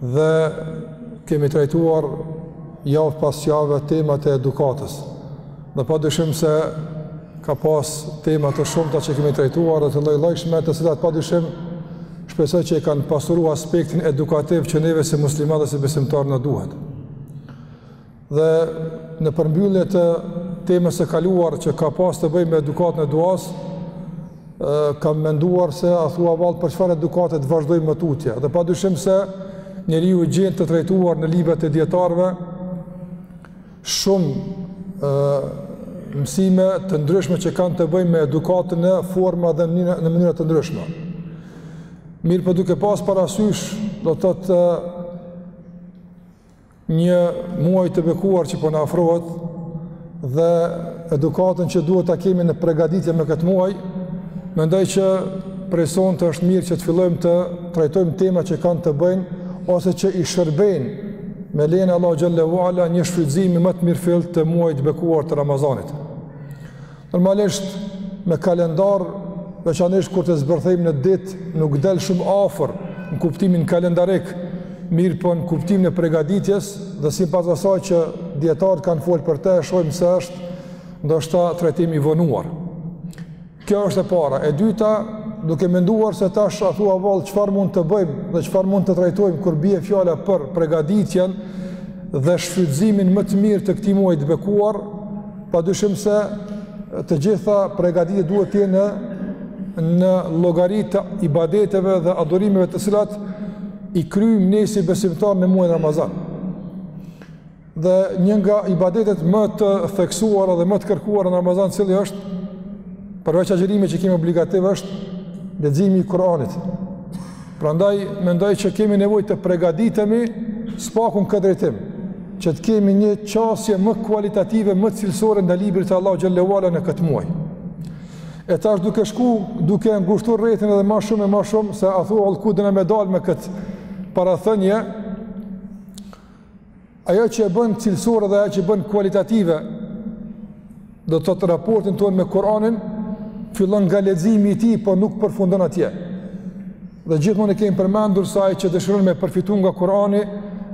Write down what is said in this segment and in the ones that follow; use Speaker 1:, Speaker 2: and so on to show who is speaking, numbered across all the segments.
Speaker 1: Dhe kemi trajtuar javë pas jave temat e edukatës. Dhe pa dyshim se ka pas tema të shumta që kemi trajtuar dhe të llojllojshme të cilat pa dyshim shpresoj që e kanë pasuru aspektin edukativ që neve si musliman dhe si besimtar na duhet. Dhe në përmbyllje të temës së kaluar që ka pas të bëjë me edukatën e duas, kam menduar se a thua vallë për çfarë edukate të vazhdojmë më tutje. Dhe padyshim se njeriu gjen të trajtuar në librat e dijetarëve shumë ë mësime të ndryshme që kanë të bëjnë me edukatën në forma dhe në mënyra të ndryshme. Mirëpo duke pas parasysh, do të thotë Një muaj të bekuar që po na afrohet dhe edukatën që duhet ta kemi në përgatitje me këtë muaj, mendoj që prej sonte është mirë që të fillojmë të trajtojmë tema që kanë të bëjnë ose që i shërbejnë me lejen e Allahut xhallahu ala një shfrytëzimi më të mirëfilltë të muajit të bekuar të Ramazanit. Normalisht me kalendar, veçanërisht kur të zbërthejmë në ditë, nuk del shumë afër në kuptimin kalendarik, mirëpo në kuptimin e pregaditjes, dhe sipas asaj që dijetarët kanë fol për te, shohim se është ndoshta trajtim i vonuar. Kjo është e para. E dyta, duke menduar se tash a thua vallë çfarë mund të bëjmë dhe çfarë mund të trajtojmë kur bie fjala për pregaditjen dhe shfrytëzimin më të mirë të këtij muaji të bekuar, Pa dyshim se të gjitha pregaditjet duhet të jenë në llogari të ibadeteve dhe adhurimeve të cilat i kryejmë ne si besimtar në muajin Ramazan. Dhe një nga ibadetet më të theksuara dhe më të kërkuara në Ramazan cili është, përveç agjërimit që kemi obligativ është, leximi i Kuranit. Prandaj mendoj që kemi nevojë të pregaditemi së paku në këtë drejtim, që të kemi një qasje më kualitative, më cilësore ndaj librit të Allahut xhallahu ala në këtë muaj. E tash duke shku, duke e ngushtu rrethin edhe ma shumë e ma shumë se a thua vallë ku dona me dalë me këtë parathënie, Ajo që e bën cilësore dhe ajo që e bën kualitative, do të thotë raportin tonë me Kur'anin, fillon nga leximi i tij, po nuk përfundon atje. Dhe gjithmonë e kemi përmendur se ai që dëshiron me përfitu nga Kur'ani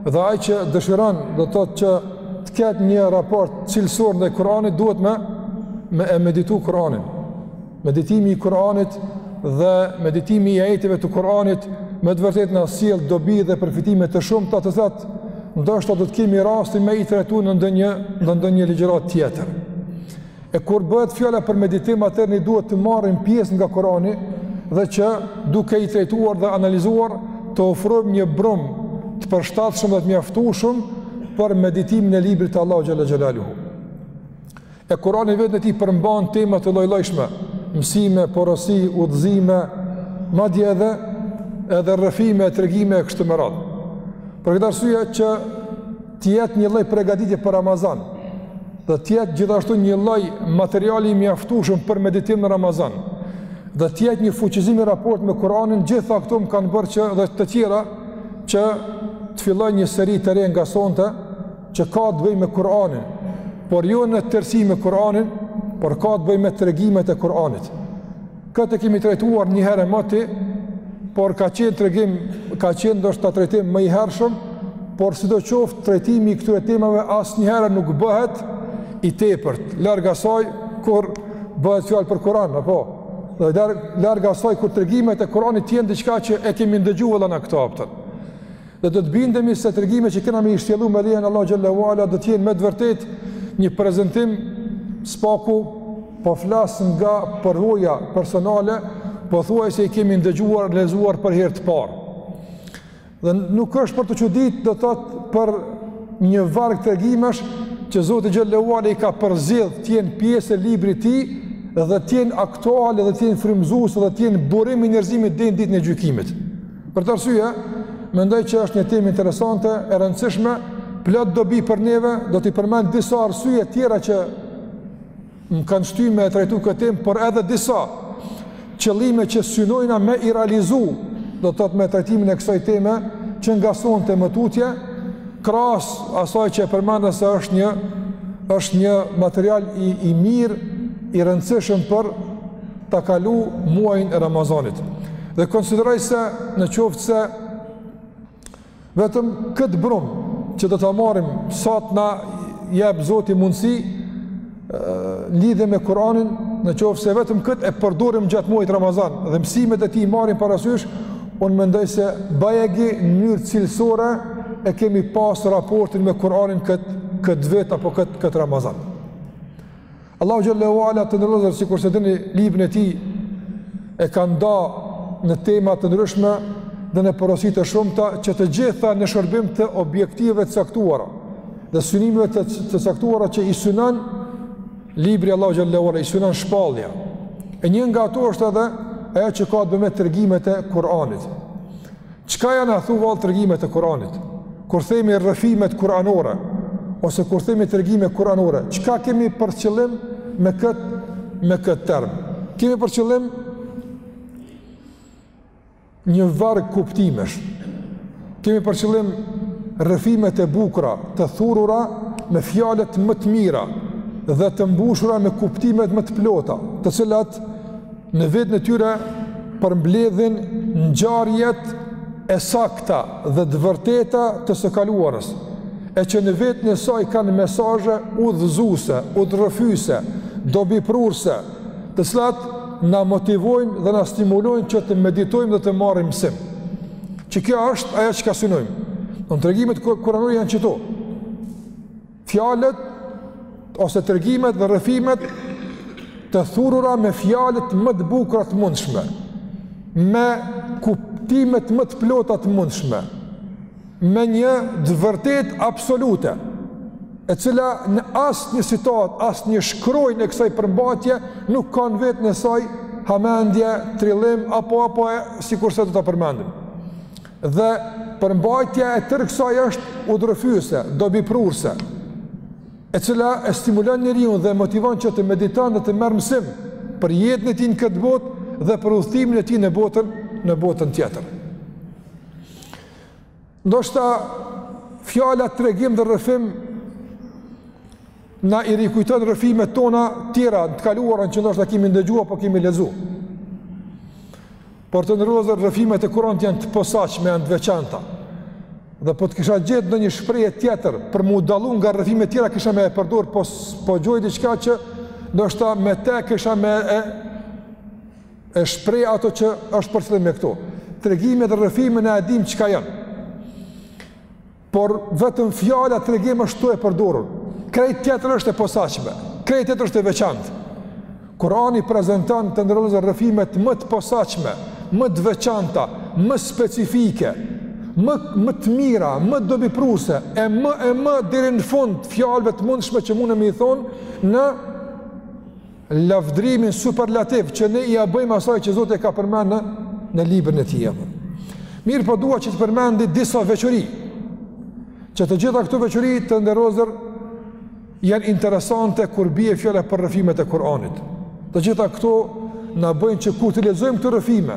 Speaker 1: dhe ai që dëshiron, do të thotë që të ketë një raport cilësor ndaj Kur'anit, duhet me me e meditu Kur'anin. Meditimi i Kur'anit dhe meditimi i ajeteve të Kur'anit me të vërtetë na sjell dobi dhe përfitime të shumta të cilat ndoshta do të kemi rastin me i trajtuar në ndonjë në ndonjë ligjëratë tjetër. E kur bëhet fjala për meditim, atëherë ne duhet të marrim pjesë nga Kur'ani dhe që duke i trajtuar dhe analizuar të ofrojmë një brumë të përshtatshëm dhe të mjaftueshëm për meditimin e librit të Allahu xhel-le xhelaluhu. E Kur'ani veten e tij përmban tema të lloj-llojshme, mësime, porosi, udhëzime, madje edhe edhe rrëfime e tregime e kështu me radhë. Për këtë arsye që të jetë një lloj përgatitje për Ramazan, dhe të jetë gjithashtu një lloj materiali i mjaftueshëm për meditim në Ramazan, dhe të jetë një fuqizim i raport me Kur'anin, gjithë këto më kanë bërë që dhe të tjera që të filloj një seri të re nga sonte, që ka të bëjë me Kur'anin, por jo në tërësi me Kur'anin, por ka të bëjë me tregimet e Kur'anit. Këtë e kemi trajtuar një herë moti, por ka qenë tregim, ka qenë ndoshta trajtim më i hershëm, por sidoqoftë trajtimi i këtyre temave asnjëherë nuk bëhet i tepërt, larg asaj kur bëhet fjalë për Kur'an, apo dhe larg larg asaj kur tregimet e Kur'anit t'jenë diçka që e kemi ndëgjuar edhe në këtë hapëtër. Dhe do të bindemi se tregimet që kena me i shtjellu me lejen e Allahut xhel-le ue ala do t'jenë me të vërtetë një prezentim së paku po flas nga përvoja personale, pothuajse i kemi ndëgjuar, lexuar për herë të parë. Dhe nuk është për t'u çuditë do të thotë për një varg tregimesh që Zoti xhel-le ue ala i ka përzgjedh t'jenë pjesë e librit të tij dhe t'jenë aktuale dhe t'jenë frymëzuese dhe t'jenë burim i njerëzimit deri në ditën e gjykimit. Për këtë arsye, mendoj që është një temë interesante, e rëndësishme, plot dobi për neve, do t'i përmend disa arsye tjera që më kanë shtyjë me e trajtu këtë temë, por edhe disa qëllime që synojna me i realizu, do të thotë me trajtimin e kësoj teme, që nga sonte e më tutje, krahas asaj që e përmenda se është një, është një material i, i mirë, i rëndësishëm për ta kalu muajin e Ramazanit. Dhe konsideroj se në qoftë se vetëm këtë brumë që do ta marrim sa t'na jep Zoti mundësi lidhur me Kur'anin në qoftë se vetëm këtë e përdorim gjatë muajit Ramazan dhe mësimet e tij i marrim parasysh unë mendoj se bajegi në mënyrë cilësore e kemi pas raportin me Kur'anin këtë, këtë vit apo këtë, këtë Ramazan Allahu xhelle ue ala të nderuar sikurse e dini librin e tij e ka nda në tema të ndryshme dhe në porosi të shumta që të gjitha në shërbim të objektivave të caktuara dhe synimeve të, të caktuara që i synon libri i Allahut xhelle ue ala i synon shpallja. E një nga ato është edhe ajo që ka të bëjë me tregimet e Kur'anit. Çka janë a thu vallë tregimet e Kuranit? Kur themi rrëfimet kuranore, ose kur themi tregime kuranore, çka kemi për qëllim me këtë, me këtë term? Kemi për qëllim një varg kuptimesh, kemi për qëllim rrëfimet e bukura të thurura me fjalët më të mira dhe të mbushura me kuptimet më të plota, të cilat në vetën e tyre përmbledhin ngjarjet e sakta dhe të vërteta të së kaluarës, e që në vetën e saj kanë mesazhe udhëzuese, udhërrëfyese, dobiprurëse, të cilat na motivojnë dhe na stimulojnë që të meditojmë dhe të marrim mësim. Që kjo është ajo çka synojmë. Pra tregimet kuranore janë qëto. Fjalët ose tregimet dhe rrëfimet të thurura me fjalët më të bukura të mundshme, me kuptimet më të plota të mundshme, me një të vërtetë absolute, e cila në asnjë citat, asnjë shkronjë e kësaj përmbajtje, nuk ka në veten e saj hamendje, trillim, apo, apo e sikurse do ta përmendim. Dhe përmbajtja e tërë kësaj është udhërrëfyese, dobiprurëse, e cila e stimulon njeriun dhe e motivon që të mediton dhe të merr mësim për jetën e tij në këtë botë dhe për udhëtimin e tij në botën në botën tjetër. Ndoshta fjala tregim dhe rrëfim Na i rikujton rrëfimet tona tjera, të kaluarën që ndoshta kemi ndëgju apo kemi lexu. Por të nderuar rrëfimet e Kuranit janë të posaçme, janë të veçanta. Dhe po të kisha gjet ndonjë shprehje tjetër, për m'u dallu nga rrëfimet tjera, kisha me e përdur, po, po gjoj diçka që ndoshta me te kisha me e, e shpreh atë që është për qëllim me këto. Tregime dhe rrëfime ne e dimë çka janë. Por vetëm fjala tregim është ktu e përdorur. Krejt tjetër është e posaçme. Krejt tjetër është e veçantë. Kurani prezanton të nderuar rrëfimet më të posaçme, më të veçanta, më specifike, më më të mira, më dobiprurëse e më e më deri në fund fjalëve të mundshme që mund me i thënë në lavdrimin superlativ që ne ia bëjmë asaj që Zoti e ka përmendur në librin e tij. Mirë po dua që të përmendi disa veçori. Që të gjitha këto veçori të nderozër janë interesante kur bie fjala për rrëfimet e Kuranit. Të gjitha këto na bëjnë që kur të lexojmë këto rrëfime,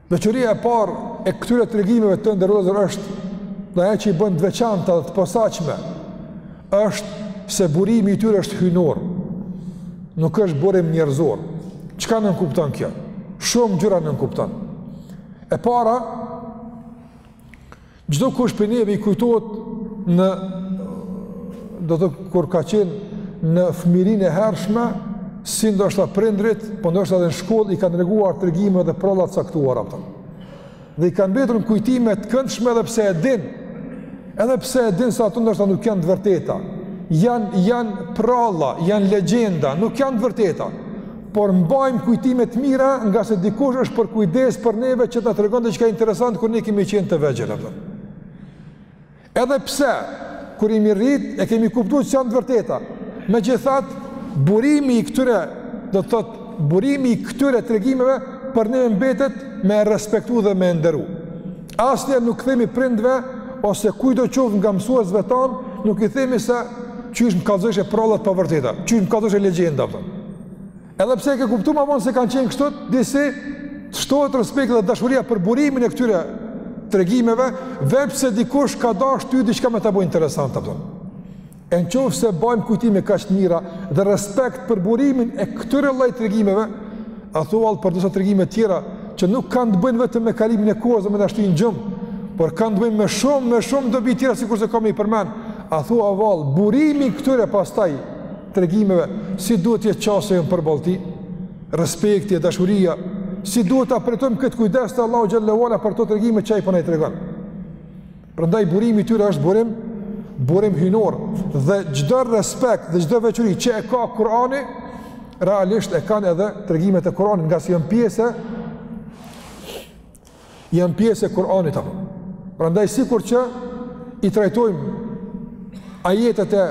Speaker 1: Veçoria e parë e këtyre tregimeve të nderuar është ajo që i bën të veçanta dhe të posaçme është se burimi i tyre është hyjnor. Nuk është burim njerëzor. Çka nënkupton kjo? Shumë gjëra nënkupton. E para Çdokush prej neve i kujtohet ndoshta kur ka qenë në fëmijërinë e hershme, si ndoshta prindërit, po ndoshta edhe në shkollë i kanë treguar tregime dhe përralla të caktuara apo. Dhe i kanë mbetur në kujtime të këndshme edhe pse e dinë, edhe pse e dinë se ato ndoshta nuk janë të vërteta, janë, janë përralla, janë legjenda, nuk janë të vërteta, por mbajmë kujtime të mira ngase dikush është përkujdes për neve që ta tregon diçka interesant kur ne kemi qenë të vegjël, apo. Edhe pse, kur jemi rrit, e kemi kuptu s'janë të vërteta. Megjithatë, burimi i këtyre, do të thotë, burimi i këtyre tregimeve, për ne mbetet me e respektu dhe me e nderu. Asnjëherë nuk themi prindërve ose kujdo qoftë nga mësuesve tanë, nuk i themi se qysh më kallëzojshe përralla të pavërteta, qysh më kallëzojshe legjenda apo. Edhe pse e ke kuptu më vonë se kanë qenë kështu, disi të shtohet respekti dhe dashuria për burimin e këtyre tregimeve, vetë pse dikush ka dashtë ty diçka me ta bo interesant apo. E në qoftë se mbajmë kujtime kaq të mira dhe respekt për burimin e këtyre lloj tregimeve, a thua vallë për disa tregime tjera që nuk kanë të bëjnë vetëm me kalimin e kohës dhe me na shti në gjumë, por kanë të bëjnë me shumë, me shumë dobi tjera sikurse kam me i përmend, a thua vallë burimi i këtyre pastaj tregimeve, si duhet të jetë qasja jonë përballë tij, respekti e dashuria, si duhet ta përjetojmë këtë kujdes të Allahut xhelle ue ala për ato tregime që ai po na i tregon. Prandaj burimi i tyre është burim burim hyjnor dhe çdo respekt dhe çdo veçori që e ka Kurani realisht e kanë edhe tregimet e Kur'anit ngase janë pjesë janë pjesë e Kur'anit apo. Prandaj sikur që i trajtojmë ajetet e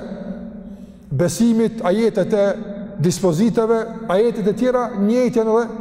Speaker 1: besimit, ajetet e dispozitave, ajetet e tjera njëjtë janë edhe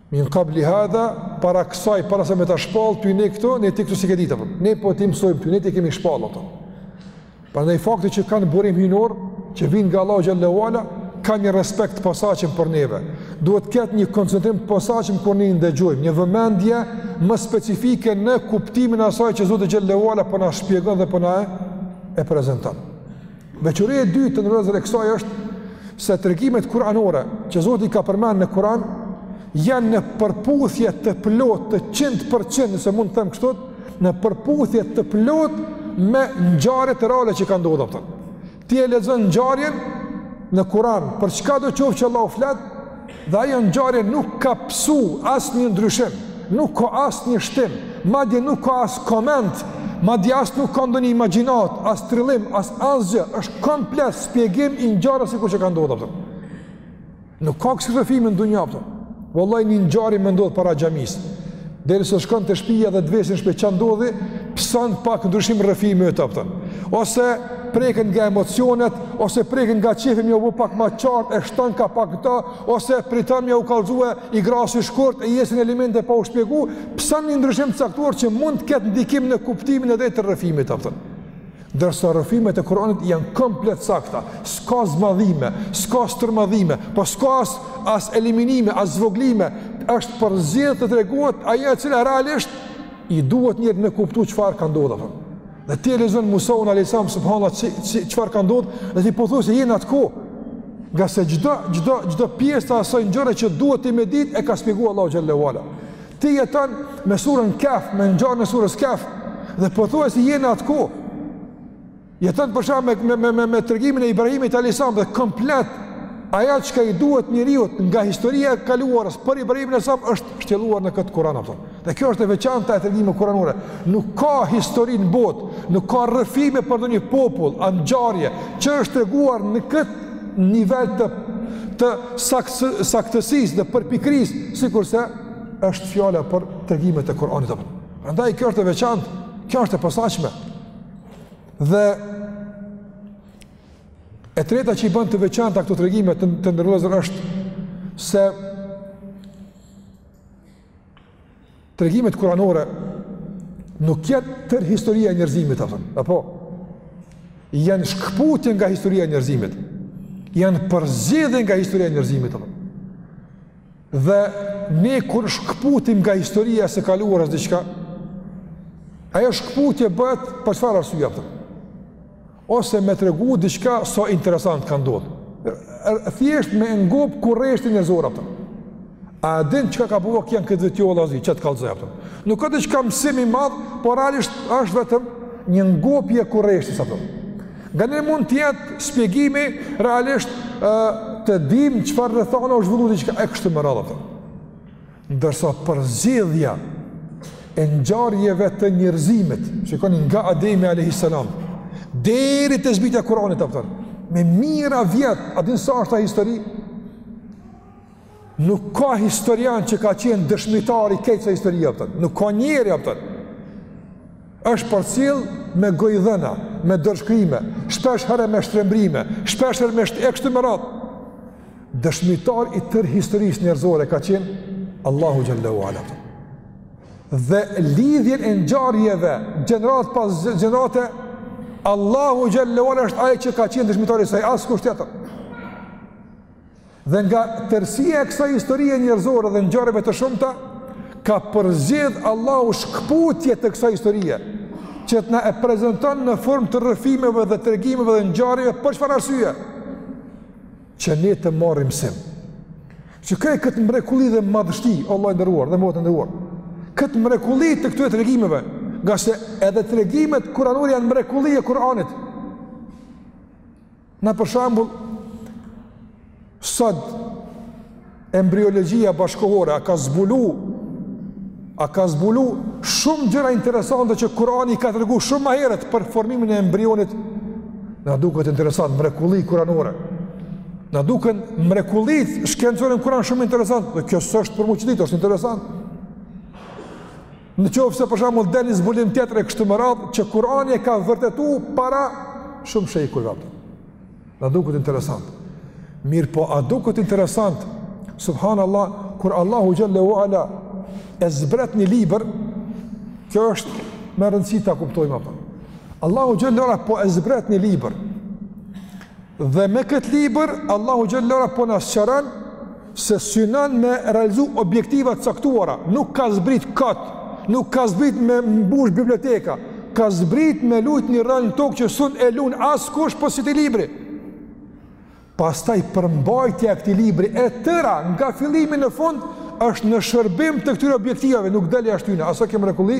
Speaker 1: Min qabli hadha, para kësaj, para se me ta shpall ty ne këto, ti këto s'i ke ditë apo. Ne po t'i mësojmë ty, ne t'i kemi shpall ato. Prandaj fakti që kanë burim hyjnor, që vijnë nga Allahu xhelle ue ala, ka një respekt të posaçëm për neve. Duhet të ketë një koncentrim të posaçëm kur ne i ndëgjojmë, një vëmendje më specifike në kuptimin e asaj që Zoti xhelle ue ala po na shpjegon dhe po na e prezanton. Veçoria e dytë të nderuar vëllezër e kësaj është se tregimet kuranore që Zoti ka përmend në Kur'an janë në përputhje të plotë të 100% nëse mund të them kështu, në përputhje të plotë me ngjarjet e reale që kanë ndodh, a kupton. Ti e lexon ngjarjen në Kur'an, për çkado qoftë që Allahu flet, Dhe ajo ngjarje nuk ka pësu asnjë ndryshim, nuk ka asnjë shtim, madje nuk ka as koment, madje as nuk ka ndonjë imagjinatë, as trillim, as asgjë, është komplet spjegim i ngjarjes sikur që ka ndodhë, a kupton. Nuk ka kësi rrëfimi në dunja, a kupton. Vallahi një ngjarje me ndodhë para xhamisë. Derisa shkon te shpija dhe të vesin shpejt ça ndodhi, pëson pak ndryshim rrëfimi, a kupton. Ose preken nga emocionet, ose preken nga qefi m'ja u bo pak ma qartë, e shton ka pak këta, ose priton m'ja u kallzu e i grasi shkurt e jesin elemente pa u shpjegu, pëson një ndryshim të caktuar që mund të ketë ndikim në kuptimin e drejtë të rrëfimit, a kupton. Ndërsa rrëfimet e Kur'anit janë komplet të sakta, s'ka zmadhime, s'ka stërmadhime, po s'ka as, as eliminime, as zvoglime, është përzgjedh të tregohet aja e cila realisht i duhet njeriut me kuptu çfarë ka ndodhë, a kupton. Dhe ti e lexon Musaun alejhi selam, subhanallah, çfarë ka ndodhë, dhe ti po thu se je në atë kohë, ngase çdo, çdo, çdo pjesë të asaj ngjarje që duhet ti me ditë, e ka spjegu Allahu xhele ve ala. Ti jeton me suren Kehf, me ngjarjen e sures Kehf, dhe po thua se je në atë kohë. Jeton për shembull me me me me, me tregimin e Ibrahimit alejhi selam dhe komplet ajo çka i duhet njeriut nga historia e kaluarës për Ibrahimin alejhi selam është shtjelluar në këtë Kur'an, a kupton. Dhe kjo është e veçanta e tregimeve kuranore. Nuk ka histori në botë, nuk ka rrëfime për ndonjë popull, a ngjarje që është treguar në këtë nivel të të saktësisë dhe përpikërisë sikurse është fjala për tregimet e Kur'anit, a kupton. Prandaj kjo është e veçantë, kjo është e posaçme. Dhe e treta që i bën të veçanta këto tregime të, të nderuar vëllezër është se tregimet kuranore nuk janë tërë historia e njerëzimit, a kupton. Apo janë shkëputje nga historia e njerëzimit. Janë përzgjedhje nga historia e njerëzimit, a kupton. Dhe ne kur shkëputim nga historia e së kaluarës diçka, ajo shkëputje bëhet për çfarë arsye, a kupton? Ose me tregu diçka sa so interesant ka ndodhur. Thjesht me ngop kurreshtjen njerëzore, a kupton. A din çka ka bo vaki në këtë vit vëllazi, ça t'kallzoj, a kupton. Nuk ka diçka mësim i madh, por realisht është vetëm një ngopje kurreshtjes, a kupton. Nga ne mund të jetë spjegimi realisht të dimë çfarë rrethana është zhvillu diçka e kështu me radhë. Ndërsa përzgjedhja e ngjarjeve të njerëzimit, shikoni nga Ademi alejhi selam deri te zbritja e Kuranit a kupton, me mijëra vjet, a din sa është ajo histori? Nuk ka historian që ka qenë dëshmitar i kësaj historie, a kupton, nuk ka njeri, a kupton, është përcjell me gojdhëna, me dorëshkrime, shpesh herë me shtrembërime, shpesh herë me, e kështu me radhë. Dëshmitar i tërë historisë njerëzore ka qenë Allahu xhelle ue ala. Dhe lidhjen e ngjarjeve, gjeneratë pas gjenerate, Allahu xhelle ue ala është ai që ka qenë dëshmitar i saj, askush tjetër. Dhe nga tërësia e kësaj historie njerëzore dhe ngjarjeve të shumta ka përzgjedh Allahu shkëputje të kësaj historie që të na e prezanton në formë të rrëfimeve dhe tregimeve dhe ngjarjeve për çfarë arsye? Që ne të marrim mësim. Kqyre këtë mrekulli dhe madhështi vëlla i nderuar dhe motër e nderuar. Këtë mrekulli të këtyre tregimeve, ngase edhe tregimet kuranore janë mrekulli e Kuranit. Ne për shembull, sot, embriologia bashkëkohore, a ka zbulu, a ka zbulu shumë gjëra interesante që Kurani i ka tregu shumë ma heret për formimin e embrionit, na duket interesant, mrekulli kuranore, na duken mrekullitë shkencore në Kuran shumë interesant, dhe kjo s'është për m'u çuditë, është interesant. Në qoftë se për shembull dhe një zbulim tjetër e kështu me radhë, që Kurani e ka vërtetu para shumë shekujve, a kupton. Na duket interesant. Mirëpo, a duket interesant, subhanallah, kur Allahu xhelle ue ala e zbret një libër, kjo është me rëndësi ta kuptojmë, a kupton. Allahu xhelle ue ala po e zbret një libër, dhe me këtë libër, Allahu xhelle ue ala po na sqaron, se synon me realizu objektiva të caktuara, nuk ka zbrit kot, nuk ka zbrit me mbush biblioteka, ka zbrit me lujt një rol në tokë që s'un e lun askush pos këtij libri. Pastaj përmbajtja e këtij libri e tëra nga fillimi në fund është në shërbim të këtyre objektivave, nuk del jashtë tyre, a s'o kjo mrekulli?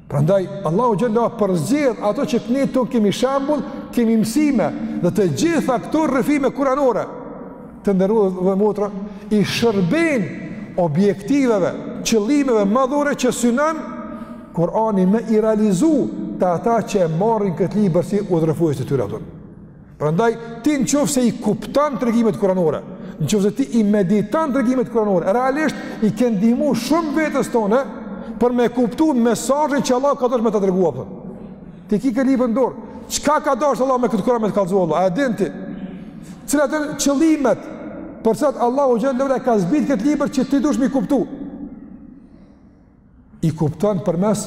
Speaker 1: Prandaj Allahu xhelle përzgjedh ato që në to kemi shembull, kemi mësime dhe të gjitha këto rrëfime kuranore të nderuar dhe motra i shërbejnë objektiveve, qëllimeve madhore që synon Kurani me i realizu te ata që e marrin këtë libër si udhërrëfyes të tyre, a kupton. Prandaj ti në qoftë se i kupton tregimet kuranore, në qoftë se ti i mediton tregimet kuranore, realisht i ke ndihmu shumë vetes tonë për me kuptu mesazhin që Allah ka dasht me ta dërgu, apo. Ti ki këtë libër në dorë. Çka ka dasht Allah me këtë kuran me të kallëzu Allah? A e din ti? Cilat janë qëllimet për çka Allahu xhele ue ala e ka zbrit këtë libër që ti duhesh me i kuptu? i kupton përmes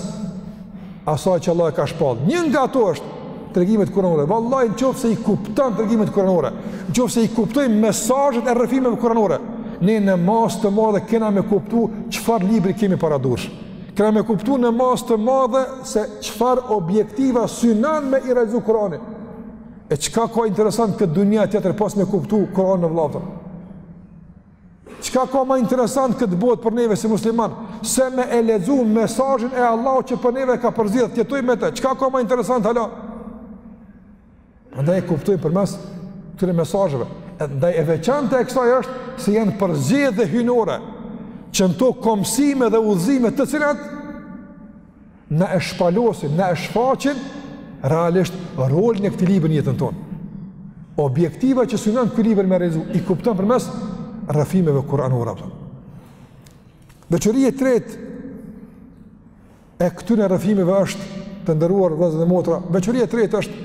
Speaker 1: asaj që Allah e ka shpallë. Një nga ato është tregimet kuranore. Vallahi në qoftë se i kupton tregimet kuranore, në qoftë se i kuptojmë mesazhet e rrëfimeve kuranore, ne në masë të madhe kena me kuptu çfarë libri kemi para dursh. Kena me kuptu në masë të madhe se çfarë objektiva synon me i realizu kurani. E çka ka interesant në këtë dunja tjetër pos me kuptu kuranin vëlla, a kupton. Çka ka ma interesant në këtë botë për neve si musliman, se me e lexu mesazhin e Allahut që për neve ka përzgjedhë, të jetojmë me të, çka ka ma interesant hala? Andaj e kuptojmë përmes këtyne mesazheve, ndaj e veçantë e kësaj është se janë përzgjedhje hyjnore, që në to ka mësime dhe udhëzime të cilat, na e shpalosin, na e shfaqin realisht rolin e këtij libri në jetën tonë. Objektiva që synon ky libër me realizu, i kupton përmes rrëfimeve kuranore, a kupton. Veçoria e tretë e këtyre rrëfimeve është të nderuar vëllezër dhe motra, veçoria e tretë është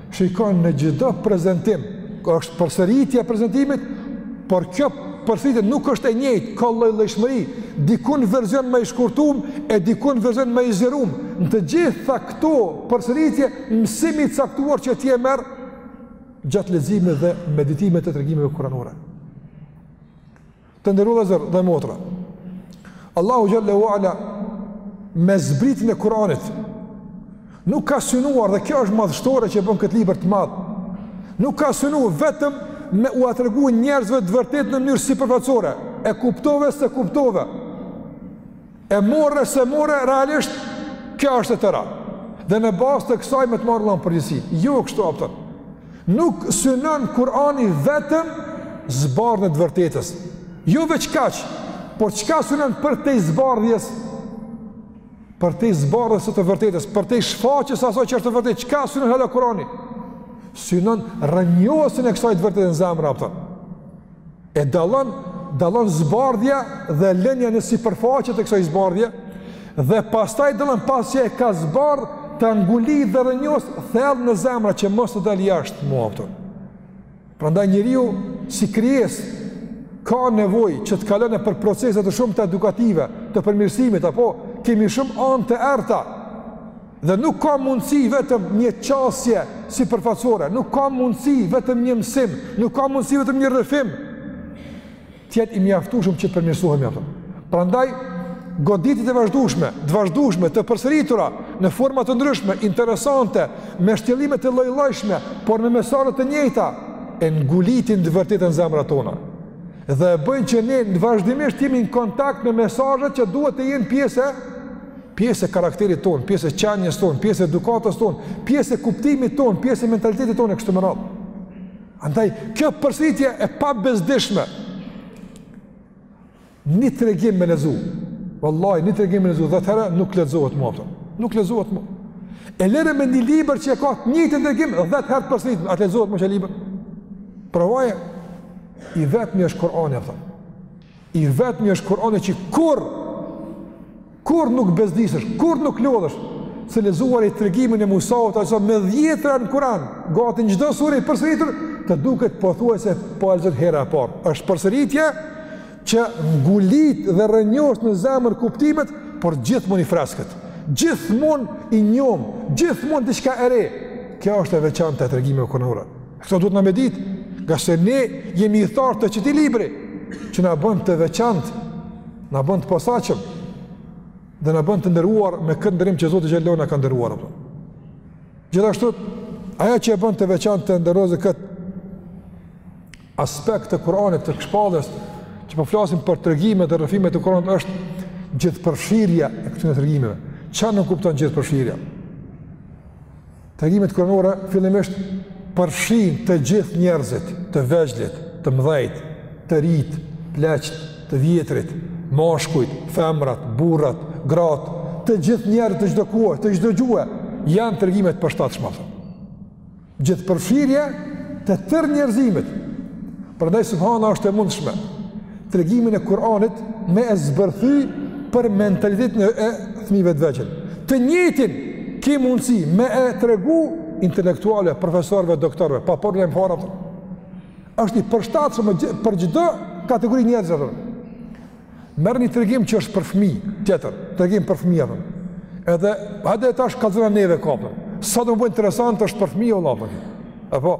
Speaker 1: Shikon në çdo prezentim, është përsëritje e prezentimit, por kjo përsëritje nuk është e njëjtë, ka lloj-llojshmëri, diku në version ma i shkurtum e diku në version ma i zgjerum. Në të gjitha këto përsëritje mësimi i caktuar që ti e merr gjatë leximit dhe meditimit të tregimeve kuranore. Të nderum vëllezër dhe motra Allahu xhele ue ala Me zbritjen e Kuranit Nuk ka synuar dhe kjo është madhështore që bën këtë libër të madh Nuk ka synu vetëm me ua tregu njerëzve të vërtetën në mënyrë sipërfaqësore E kuptove s'e kuptove E more s'e more realisht kjo është e tëra. Dhe në bazë të kësaj me të marrë Allah në përgjegjësi. Jo kështu, a kupton. Nuk synon Kurani vetëm zbardhjen e të vërtetës. Jo veç kaq, por çka synon përtej zbardhjes? Përtej zbardhjes së të vërtetës, përtej shfaqjes së asaj që është e vërtetë, çka synon hala Kurani? Synon rrënjosjen e kësaj të vërtete në zemra, a kupton. E dallon, dallon zbardhja dhe lënja në sipërfaqe të kësaj zbardhje dhe pastaj dallon pasi që e ka zbardh ta ngulitë dhe rrënjosë thellë në zemra që mos të dalë jashtë ma, a kupton. Prandaj njeriu si krijesë ka nevojë që të kalon nëpër procese të shumta edukative, të përmirësimit apo kemi shumë anë të errëta Dhe nuk ka mundësi vetëm një qasje sipërfaqësore, nuk ka mundësi vetëm një mësim, nuk ka mundësi vetëm një rrëfim, t'jetë i mjaftushëm që të përmirësohemi ato. Prandaj, goditjet e vazhdushme, të vazhdushme, të përsëritura, në forma të ndryshme, interesante, me shtjellime të llojllojshme, por me mesazhe të njëjta, e ngulitin të vërtetën në zemrat tona. Dhe e bëjnë që ne vazhdimisht t'jemi në kontakt me mesazhet që duhet të jenë pjese pjesë e karakterit tonë, pjesë e qenies tonë, pjesë e edukatës tonë, pjesë e kuptimit tonë, pjesë e mentalitetit tonë e kështu me radhë. Andaj kjo përsëritje e pabezdisshme. Ni tregim me lexu. Vallahi ni tregim me lexu dhjetë herë nuk lexohet më ato. Nuk lexohet më. E lëre më një libër që e ka të njëjtin tregim 10 herë të përsëritur, a t'lexohet më qaj libër? Provoje, i vetmi është Kur'ani apo. I vetmi është Kurani që kurr kurr nuk bezdisesh, kurr nuk lodhesh së lexuari tregimin e Musaut aso me dhjetra në Kur'an, gati në çdo sure i përsëritur, të duket pothuajse po e lexon hera e parë. Është përsëritje që ngulit dhe rrënjos në zemër kuptimet, por gjithmonë i freskët. Gjithmonë i njomë, gjithmonë diçka e re. Kjo është e veçanta e tregimeve kur'anore. Këto duhet na me ditë, ngase ne jemi ithtarë të qëtij libri, që na bën të veçantë, na bën të posaçëm, dhe na bën të nderuar me këtë nderim që Zoti xhelle na ka nderuar. Gjithashtu, ajo që e bën të veçantë të nderuar këtë aspekt të Kuranit të kësaj shpalljes, që po flasim për tregimet dhe rrëfimet e Kuranit, është gjithëpërfshirja e këtyne tregimeve. Çka nënkupton gjithëpërfshirja? Tregimet kuranore fillimisht përfshijnë të gjithë njerëzit, të vegjlit, të mëdhejtë, të ritë, pleqtë, të vjetrit, meshkujt, femrat, burrat, gratë, të gjithë njerëzit të çdo kohe, të çdo gjuhe, janë tregime të përshtatshme. Gjithëpërfshirje e tërë njerëzimit. Prandaj subhanallah është e mundshme. tregimin e Kur'anit me e zbërthy për mentalitetin e fëmijëve të vegjël. Të njëjtin ke mundësi me e tregu intelektualëve, profesorëve, doktorëve, pa problem fare. Është i përshtatshëm për çdo kategori njerëzve. Ato. Merr një tregim që është për fëmijë, tjetër, tregim për fëmijë ato. Edhe hajde tash kallëzona neve kap. Sa do të bëjë interesant është për fëmijë vallahi. Apo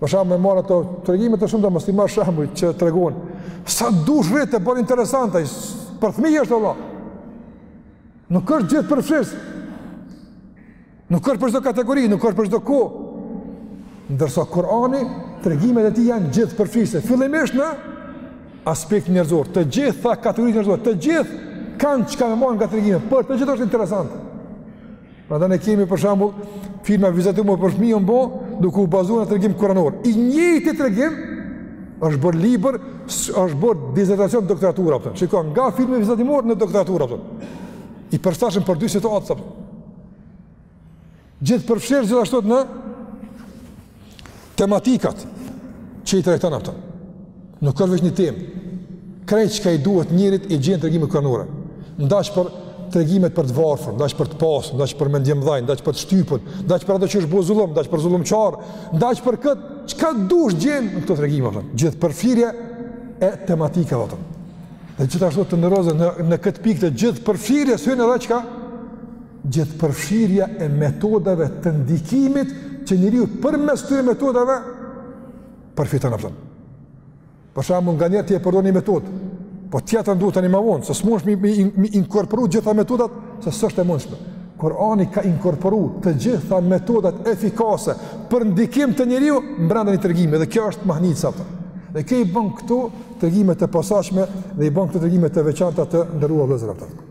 Speaker 1: Për shembull, me marrë ato tregime të shumta mos i marr shembuj që tregon, sa dush rrite bone interesante. Për fëmijë është valla. Nuk është gjithëpërfshirëse. Nuk është për çdo kategori, nuk është për çdo kohë. Ndërsa Kurani tregimet e tij janë gjithëpërfshirëse. Fillimisht në aspektin njerëzor, të gjitha kategoritë njerëzore, të gjithë kanë çka me marrë nga tregimi, për të gjithë është interesante. Prandaj ne kemi për shembull filma vizatimorë për fëmijë janë bo, duke u bazuar në tregim kuranor. I njëjti tregim është bërë libër, është bërë dizertacion doktoratura, a kupton. Shiko nga filma vizatimorë në doktoratura, a kupton. I përshtatshëm për dy situatat, a kupton. Gjithëpërfshirës gjithashtu në Tematikat që i trajton, a kupton. Nuk është veç një temë. Krejt çka i duhet njerit i gjen në tregimet kuranore. Ndash për tregimet për të varfër, ndash për të pasë, ndash për mendjemdhaj, ndash për të shtypën, ndash për ato që është bo zullum, ndash për zullumqarë, ndash për këtë, çka dush gjen në këto tregime, a kupton. Gjithëpërfshirje e tematikave, a kupton. Dhe gjithashtu të nderuar vëllezër në, në këtë pikë të gjithëpërfshirjes hyn edhe çka gjithëpërfshirja e metodave të ndikimit që njeriu përmes këtyre metodave përfiton, a kupton. Për shembull, nganjëherë ti e përdor një metodë, po tjetrën duhet tani më vonë, se s'mun me i inkorporu gjitha metodat, se s'është e mundshme. Kurani ka inkorporuar të gjitha metodat efikase për ndikim të njeriu brenda një tregimi dhe kjo është mahnitëse, a kupton. Dhe kjo i bën këto tregime të posaçme dhe i bën këto tregime të veçanta të nderuar vëllezër, a kupton.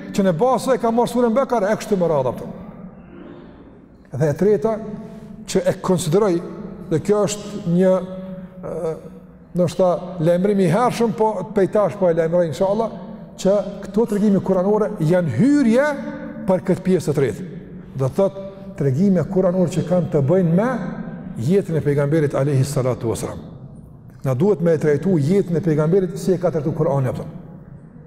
Speaker 1: që në bazë e ka marrë suren Bekare, e kështu me radhë, a kupton. Dhe e treta, që e konsideroj, dhe kjo është një, ndoshta lajmërim i hershëm, po pej tash po e lajmëroj, insha Allah, që këto tregime kuranore janë hyrje për këtë pjesë të tretë. Do të thotë, tregime kuranore që kanë të bëjnë me jetën e pejgamberit alejhi salatu ue selam. Na duhet me e trajtu jetën e pejgamberit si e ka trajtu Kurani, a kupton.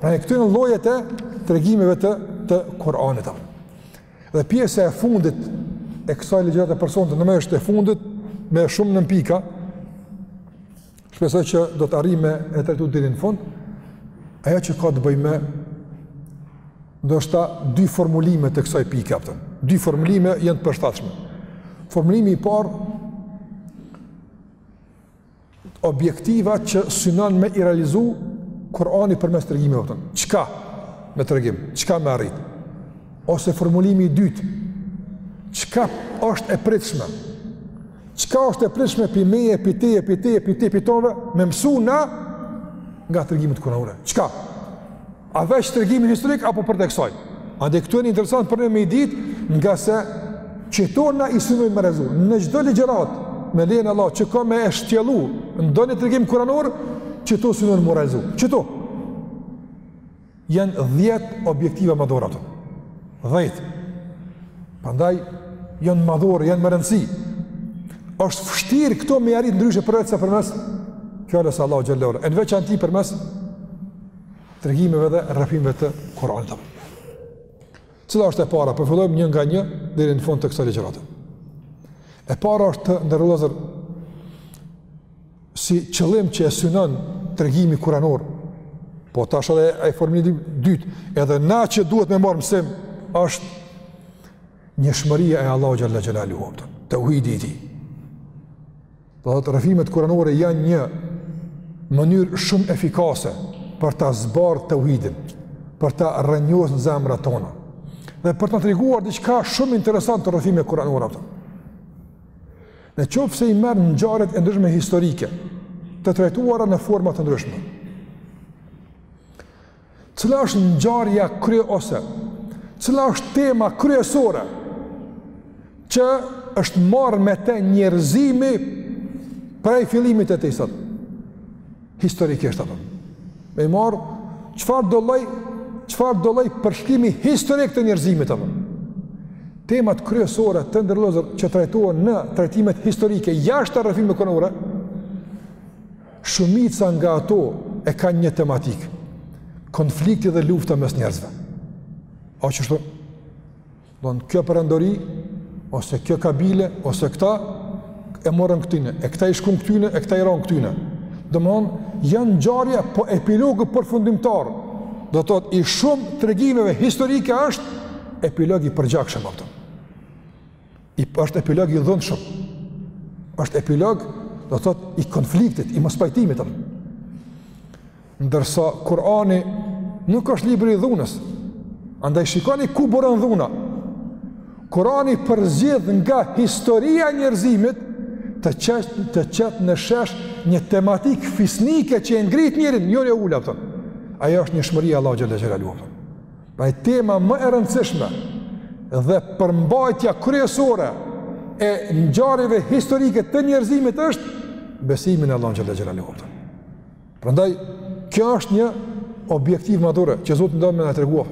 Speaker 1: Pra këto jenë llojet e tregimeve të, të Kuranit. Dhe pjesa e fundit e kësaj ligjërate për sonit, ndonëse është e fundit, me shumë nënpika, shpresoj që do të arrijmë me e trajtu deri në fund, ajo që ka të bëjë me, ndoshta dy formulime të kësaj pike, a kupton. dy formulime jenë të përshtatshme. Formulimi i parë, objektiva që synon me i realizu Kurani përmes tregimeve, kupton. Çka me tregim? Çka me arrit? Ose formulimi i dytë. Çka është e pritshme? Çka është e pritshme prej meje, prej teje, prej te, prej te, prej tonve, me mësu na nga tregimet kuranore. Çka? A veç tregimin historik apo përtej kësaj? Andaj këto jenë interesant për ne me i dit ngase qëto na i synojmë me realizu. Në çdo ligjëratë me lejen e Allahut që ka me e shtjellu ndonjë tregim kuranor qëto synojmë me realizu. Qëto janë dhjetë objektiva madhore, a kupton. Dhjetë. Prandaj janë madhore, janë me rëndësi. është fshtirë këto me i arrit ndryshe përveçse përmes fjalës së Allahut xhele ve ala. E në veçanti përmes tregimeve dhe rrëfimeve të Kur'anit. Cila është e para? Po fillojmë një nga një deri në fund të kësaj ligjërate. E para është të nderuar vëllezër si qëllim që e synon tregimi kuranor. Po tash e formulojmë të dytën, edhe na që duhet me marrë mësim është njëshmëria e Allahu xhel-le xhelaluhu. Teuhidi i tij. Do të thotë rrëfimet kuranore janë një mënyrë shumë efikase për ta zbardhur teuhidin, për ta rrënjos në zemrat tona. Dhe për të treguar diçka shumë interesant te rrëfimet kuranore ato. Në qoftë se i merr ngjarjet e ndryshme historike, të trajtuara në forma të ndryshme. Cila është ngjarja krye ose cila është tema kryesore që është marrë me te njerëzimi prej fillimit e deri sot? Historikisht apo. Me i marrë çfarëdo lloj çfarëdo lloj përshkrimi historik të njerëzimit apo? Temat kryesore të nderuar vëllezër që trajtohen në trajtimet historike jashtë rrëfimeve kuranore Shumica nga ato e kanë një tematikë, konflikti dhe lufta mes njerëzve. A është kështu, domethënë kjo perandori, ose kjo kabile, ose këta, e morën këtyne, e këta i shkun këtyne, e këta i ranë këtyne. Domethënë, janë ngjarje, po epilogu përfundimtar, do të thotë, i shumë tregimeve historike është, epilog i përgjakshëm, apëtëm. Është epilog i dhunshëm. Është epilog, do të thotë, i konfliktit, i mospajtimit atë. Ndërsa Kurani nuk është libri i dhunës. Andaj shikoni ku buron dhuna. Kurani përzgjedh nga historia e njerëzimit të qet të qet në shesh një tematikë fisnike që e ngrit njerin, jo e ul atë. Ajo është njëshmëria e Allahu xhel-le xhelaluhu. Pra tema më e rëndësishme dhe përmbajtja kryesore e ngjarjeve historike të njerëzimit është besimi në Allahun xhel-le xhelaluhu. Prandaj kjo është një objektiv madhore që Zoti don me na tregua.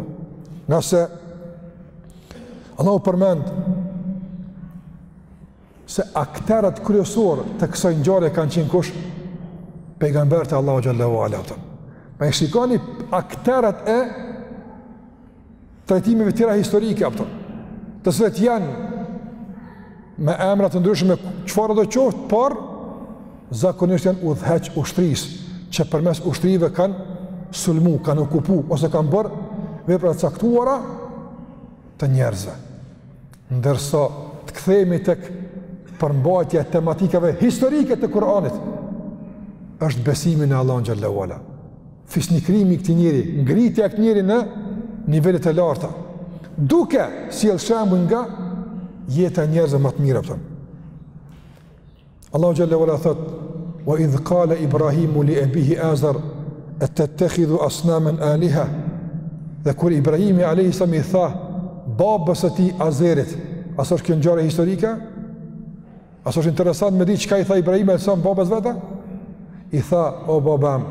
Speaker 1: Ngase Allahu përmend se akterët kryesorë të kësaj ngjarje kanë qenë kush? Pejgamberët e Allahu xhel-le ue ala. Me i shiku akterët e trajtimeve të tjera historike apo të cilët janë me emra të ndryshme çfarë do të qoftë, por zakonisht janë udhëheqës ushtrish që përmes ushtrive kanë sulmu, kanë okupu ose kanë bërë vepra të caktuara të njerëzve. Ndërsa të kthehemi tek përmbajtja e tematikave historike të Kur'anit, është besimi në Allahun xhelle ue ala. Fisnikrimi i këtij njeri, ngritja e këtij njeri në nivele të larta, duke sjell shembuj nga jeta e njerëzve më të mirë apo. Allahu xhelle ue ala thot: "Wa idh qala Ibrahimu li abihi Azar atattakhidhu asnaman aliha?" Dhe kur Ibrahimi alayhi salam i tha babës së tij Azerit, a është kjo ngjarje historike? A është interesant me di çka i tha Ibrahimi alayhi salam babës vet? I tha: "O babam,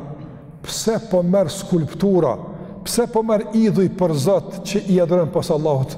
Speaker 1: pse po merr skulptura? Pse po merr idhuj për Zot që i adhuron pos Allahut?"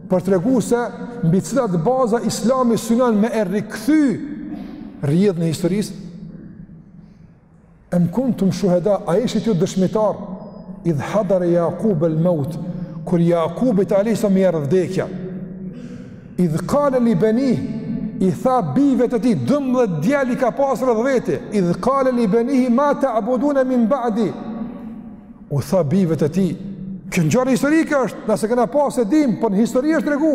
Speaker 1: për tregu se mbi cilat baza islami synon me e rikthy rrjedhën e historisë, em kuntum shuheda, a ishit ju dëshmitar, idh hadara Jakub el maut, kur Jakubit alejhi selam i erdh vdekja, idh kale li benihi, i tha bijve të tij, dymdhetë djem i ka pas rreth veti, idh kale li benihi, ma ta'budune min ba'di, U tha bijve të tij, kjo ngjarje historike është, na s'e kena pa, s'e dim, po në histori është tregu.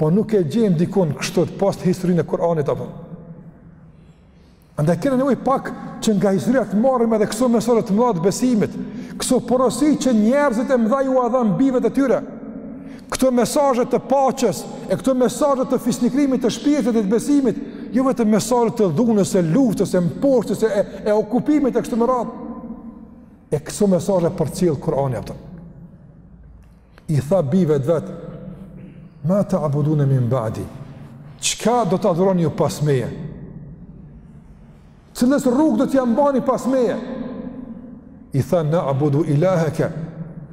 Speaker 1: Po nuk e gjejmë dikun kështu pos në historinë e Kur'anit apo. Andaj kena nevojë pak që nga historia të marrim edhe këso mesazhe të mëdha të besimit, këso porosi që njerëzit e mëdhaj ua dhanë bijve të tyre. Këto mesazhe të paqes e këto mesazhe të fisnikrimit të shpirtit dhe të besimit, jo vetëm mesazhe të dhunës, së luftës, së mposhtjes, së e, e okupimit e kështu me radhë. E këso mesazhe përcjell Kur'ani apo. I tha bijve të vet, ma ta'budune min ba'di, çka do të adhuroni ju pas meje? Cilës rrugë do t'ia mbani pas meje? I tha, na'budu ilaheke,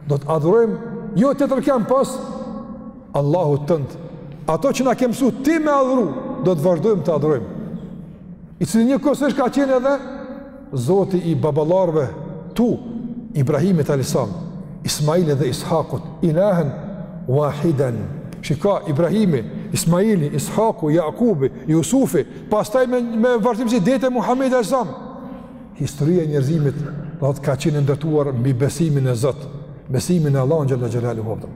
Speaker 1: do të adhurojmë jo tjetër kënd pos Allahut tënd, atë që na ke mësu ti me adhuru, do të vazhdojmë të adhurojmë. I cili njëkohësisht ka qenë edhe, Zoti i baballarëve tu, Ibrahimit alaihissalam, Ismailit dhe Ishakut, ilahen wahiden. Shiko, Ibrahimi, Ismaili, Ishaku, Jakubi, Jusufi, pastaj me, me vazhdimësi deri te Muhammedi alaihissalam. Historia e njerëzimit do të ka qenë e ndërtuar mbi besimin në Zot, besimin në Allahun xhelle xhelaluhu apo.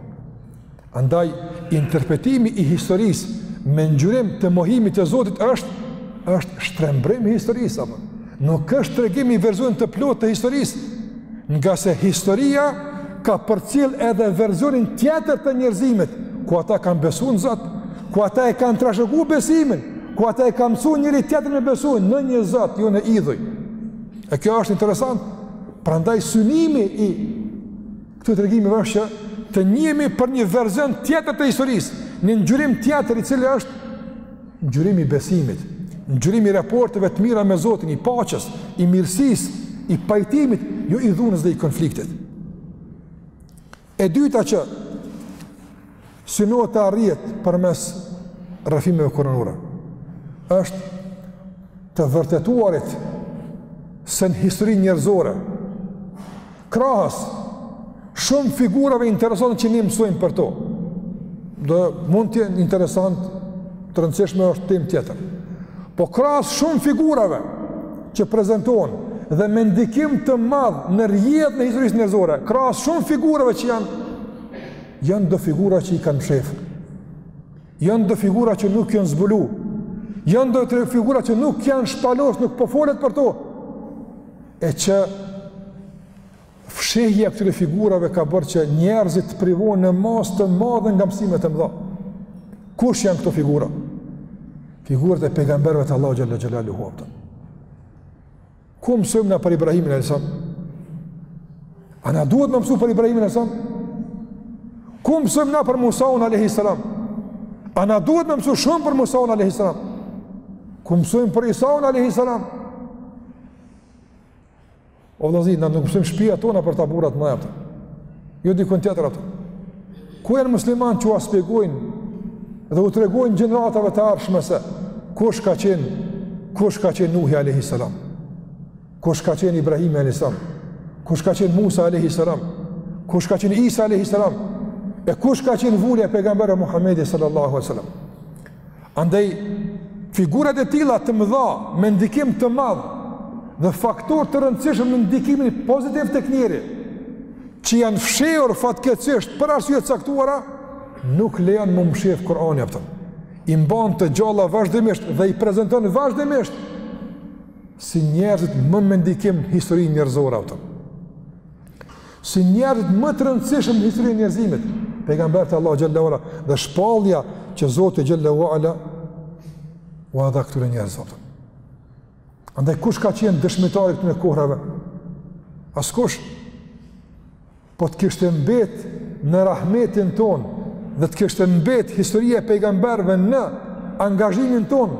Speaker 1: Andaj, interpretimi i historisë me ngjyrim të mohimit të Zotit është, është shtrembrim i historisë, apo? Nuk është tregim i verzionit të plotë të historisë, ngase historia ka përcjell edhe verzionin tjetër të njerëzimit, ku ata kanë besu në Zot, ku ata e kanë trashëgu besimin, ku ata e kanë mësu njëri-tjetrin me besu në një Zot, jo në idhuj. E kjo është interesant, prandaj synimi i këtyre tregimeve është që të njihemi për një version tjetër të historisë, një ngjyrim tjetër i cili është ngjyrimi i besimit, ngjyrimi i raporteve të mira me Zotin, i paqes, i mirësisë, i pajtimit, jo i dhunës dhe i konfliktit. E dyta që Synohet të arrihet përmes rrëfimeve kuranore. Është të vërtetuarit se në historinë njerëzore krahas shumë figurave interesante që ne mësojmë për to. Dhe mund të jenë interesant, të rëndësishme është temë tjetër. Po krahas shumë figurave që prezantohen dhe me ndikim të madh në rrjedhën e historisë njerëzore, krahas shumë figurave që janë Janë do figura që i kanë mshef. Janë do figura që nuk janë zbulu. Janë do figura që nuk janë shpalos, nuk po folet për to. E që fshehja e këtyre figurave ka bërë që njerëzit të privohen në masë të madhe nga mësimet e mëdha. Kush janë këto figura? Figurat e pejgamberëve të Allahut xhel-le xhelaluhu Ku mësojmë na për Ibrahimin alayhis salam? A na duhet me msu për Ibrahimin alayhis salam? Ku mësojmë na për Musaun alayhis salam? A na duhet me msu shumë për Musaun alayhis salam? Ku mësojmë për Isaun alayhis salam? O vllazni, na nuk mësojmë n'shpija tona për ta burra, mjaft. Jo dikun tjetër ato. Ku janë muslimanët që ua spjegojnë dhe u tregojnë gjeneratave të ardhshme se kush ka qenë, kush ka qenë Nuhi a.s. Kush ka qenë Ibrahimi a.s. Kush ka qenë Musa a.s. Kush ka qenë Isa a.s. E kush ka qenë vula e pejgamberëve Muhammedi sallallahu alejhi ve sel-lem. Andaj figurat e tilla të mëdha me ndikim të madh dhe faktor të rëndësishëm në ndikimin pozitiv tek njeriu që janë fshehur fatkeqësisht për arsye të caktuara nuk lejon me mshef Kur'ani atë. I mban të gjalla vazhdimisht dhe i prezanton vazhdimisht si njerëzit më me ndikim n'historinë njerëzore atë. si njerëzit më të rëndësishëm në historinë e njerëzimit, pejgamberët e Allahut xhel-le ve ala dhe shpallja që Zoti xhel-le ve ala ua dha këtyre njerëzve. Andaj kush ka qenë dëshmitar i këtyre kohërave? Askush. Po të kishte mbet në rahmetin tonë dhe të kishte mbet historia e pejgamberëve në angazhimin tonë,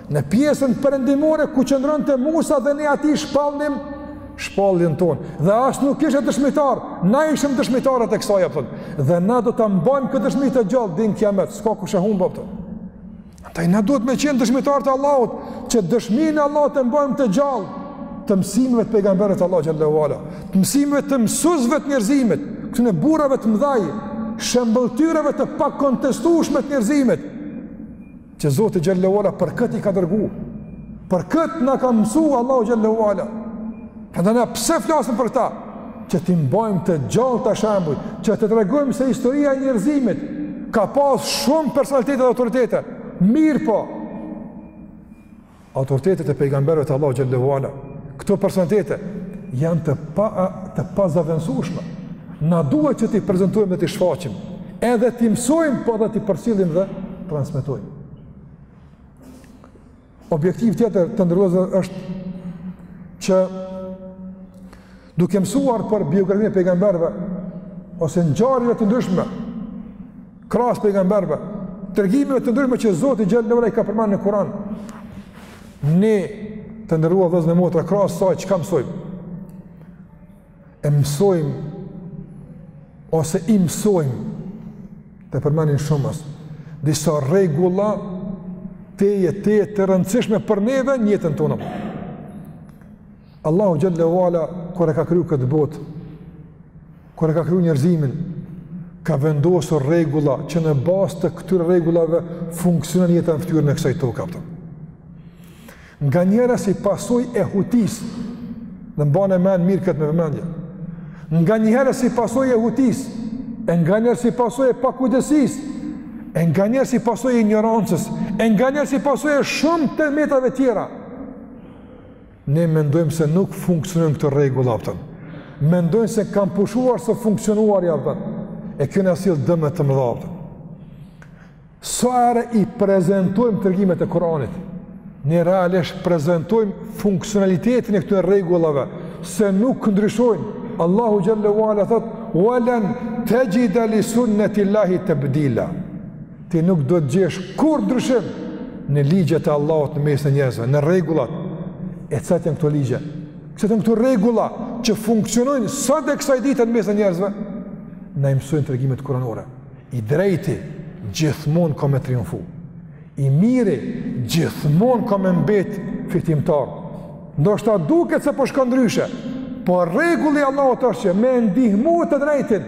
Speaker 1: Në pjesën perëndimore ku qëndronte Musa dhe ne atij i shpallnim shpalljen tonë. Dhe as nuk ishte dëshmitar, na ishim dëshmitarët e kësaj apo. Dhe na do ta mbajmë këtë dëshmi të gjallë deri n'kiamet, s'ka kush e humb atë. Andaj na duhet me qenë dëshmitarë të Allahut, që dëshminë e Allahut ta mbajmë të gjallë të mësimeve të pejgamberëve të Allahut xhelle ue ala, të mësimeve të mësuesve të njerëzimit, këtyne burrave të mëdhaj, shembulltyrave të pakontestueshme të njerëzimit, Që Zoti xhelle ue ala për këtë i ka dërgu. Për këtë na ka mësu Allahu xhelle ue ala. Prandaj na pse flasim për këta? Që t'i mbajmë të gjallë këta shembuj, që të tregojmë se historia e njerëzimit ka pas shumë personalitete dhe autoritete. Mirëpo, Autoritetet e pejgamberëve të Allahut xhelle ue ala, këto personalitete janë të pa të pazëvendësueshme. Na duhet që t'i prezantojmë dhe t'i shfaqim, edhe t'i mësojmë, po edhe t'i përcjellim dhe transmetojmë. Objektiv tjetër të nderuar vëllezër është që Duke mësuar për biografinë e pejgamberëve ose ngjarjeve të ndryshme krahas pejgamberëve, tregimeve të ndryshme që Zoti xhelle ue ala i ka përmendur në Kur'an. Ne të nderuar vëllezër e motra krahas asaj çka mësojmë. E mësojmë ose i mësojmë ta përmendim shumës disa rregulla tejet tejet të rëndësishme për neve në jetën tonë. Allahu xhelle ue ala kur e ka kriju këtë botë, kur e ka kriju njerëzimin, ka vendosur rregulla që në bazë të këtyre rregullave funksionon jeta në fytyrën e kësaj toke apo. Nganjëherë si pasojë e hutisë, dhe mbane mend mirë këtë me vëmendje, nganjëherë si pasojë e hutisë, e nganjëherë si pasojë e pakujdesisë, e nganjëherë si pasojë e injorancës, e nganjëherë si pasojë e shumë të metave tjera, Ne mendojmë se nuk funksionojnë këto rregulla, apëtën. Mendojmë se kanë pushuar së funksionuar, ja, apëtën. E kjo na sjell dëme të mëdha, apëtën. Sa herë i prezentojmë tregimet e Kur'anit, ne realisht prezentojmë funksionalitetin e këtyre rregullave, se nuk ndryshojnë. Allahu xhelle ue ala thotë, ue len texhide li sunnetil-lahi tebdila. Ti nuk do të gjesh kurrë ndryshim në ligjet e Allahut në mesin e njerëzve, në rregullat. E cilat janë këto ligje? Cilat janë këto rregulla që funksionojnë sot e kësaj dite në mesin e njerëzve. Na i mësojnë tregimet kuranore. I drejti gjithmonë ka me triumfu. I miri gjithmonë ka me mbet fitimtar. Ndoshta duket se po shkon ndryshe, po rregulli i Allahut është që me ndihmu të drejtin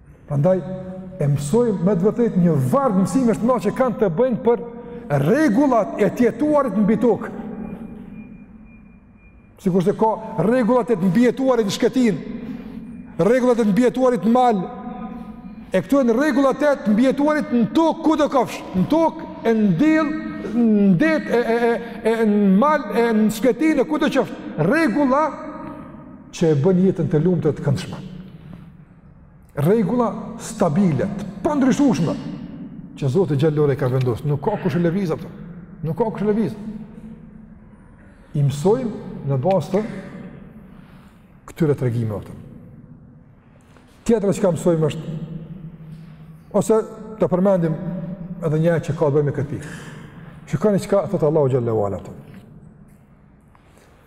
Speaker 1: Prandaj e mësoj me të vërtetë një varg mësimesh të mëdha që kanë të bëjnë për rregullat e të jetuarit mbi tokë. Sikurse ka rregullat e të mbijetuarit në shkretinë, rregullat e të mbijetuarit në mal. E këtu janë rregullat e të mbijetuarit në tokë kudo qofsh, në tokë e në diell, në det e e e e në mal e në shkretinë e kudo qoftë. Rregulla që e bëjnë jetën të lumtë të këndshme. Rregulla stabile, të pandryshueshme që Zoti xhel-le i ka vendos. Nuk ka kush i lëviz ato. Nuk ka kush i lëviz. I mësojmë në bazë të këtyre tregimeve ato. Tjetra çka mësojmë është ose ta përmendim edhe një që ka të bëjë me këtë pikë. Shikoni çka thot Allahu xhel-le ue ala.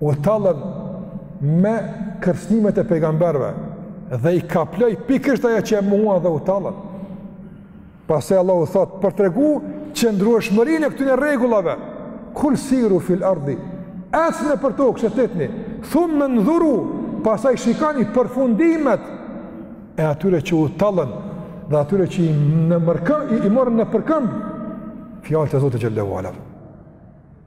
Speaker 1: u tallën me kërcënimet e pejgamberëve dhe i kaploi pikërisht ajo që e mohuan dhe u tallën. Pastaj Allahu thot për t'tregu qëndrueshmërinë e këtyre rregullave. Kul siru fil ardi. Ecni nëpër tokë, shëtitni. Thumme-ndhuru, pastaj shikoni përfundimet e atyre që u tallën dhe atyre që i në mërkë, i, i morën në përkëmb fjalët e Zotit xhel-le ue ala.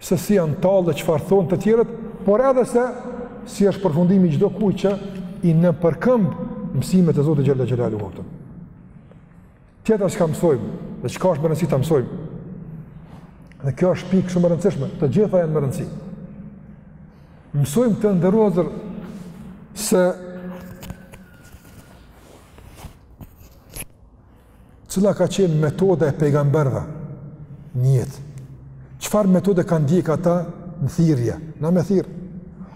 Speaker 1: se si janë tallë dhe çfarë thonë të tjerët, por edhe se si është përfundimi i çdokujt që i nëpërkëmb mësimet e Zotit xhel-le xhelaluhu. Tjetra çka mësojmë, dhe çka është me rëndësi ta mësojmë, dhe kjo është pikë shumë e rëndësishme, të gjitha janë me rëndësi. Mësojmë të nderuar se Cila ka qenë metoda e pejgamberëve në jetë? Çfarë metode kanë ndjek ata në thirrje? Na me thirr.